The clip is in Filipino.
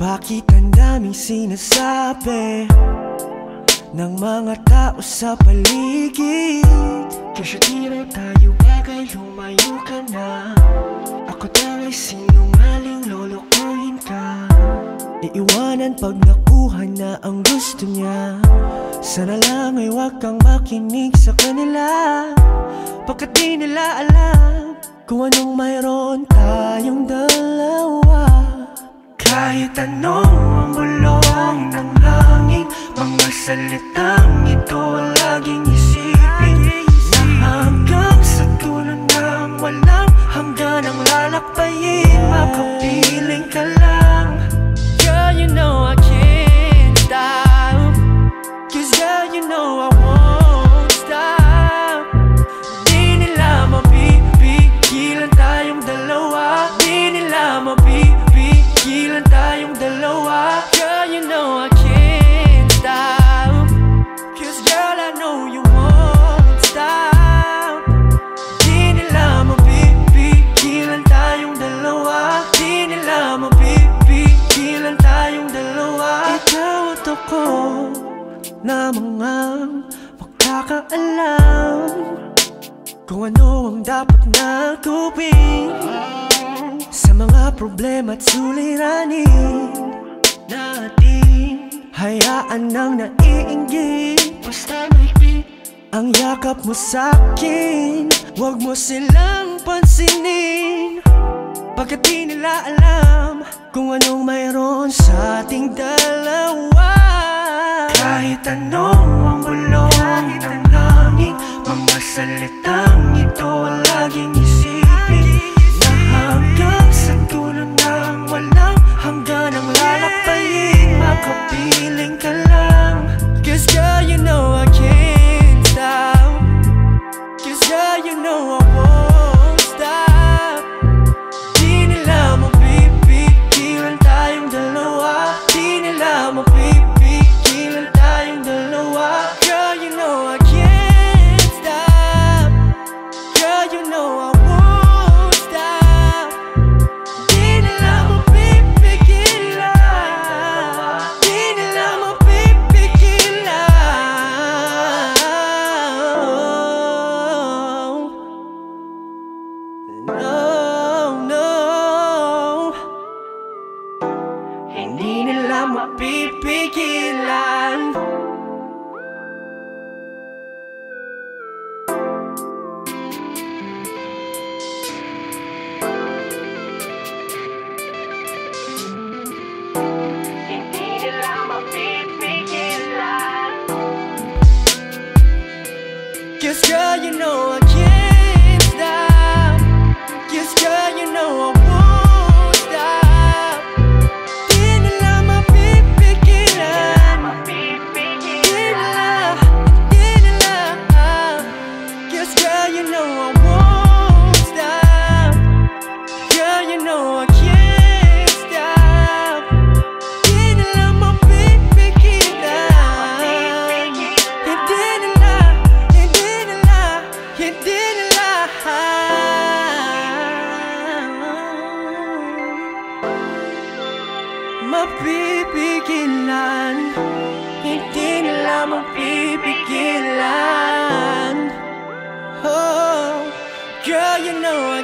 Bakit ang daming sinasabi Ng mga tao sa paligid? Kasi tira tayo bagay, lumayo ka na. Ako daw ay sinungaling, lolokohin ka. Iiwanan pag nakuha na ang gusto niya. Sana lang ay wag kang makinig sa kanila. Pagkat di nila alam Kung anong mayroon tayong dalawa Kahit anong ang bulong ng hangin Mga salitang ito magkakaalam Kung ano ang dapat na gawin Sa mga problema at suliranin Natin. Hayaan nang naiinggit Basta may ang yakap mo sa'kin Huwag mo silang pansinin. Pagkat di nila alam Kung anong mayroon sa ating dalawa Kahit anong ang bulong ng hangin Mga salitang ito ang Hindi nila mapipigilan Hindi nila mapipigilan Cause girl, you know I Girl, you know I won't stop. Girl, you know I can't stop. Didn't love my baby kid It didn't lie, it didn't lie, My baby kid line you know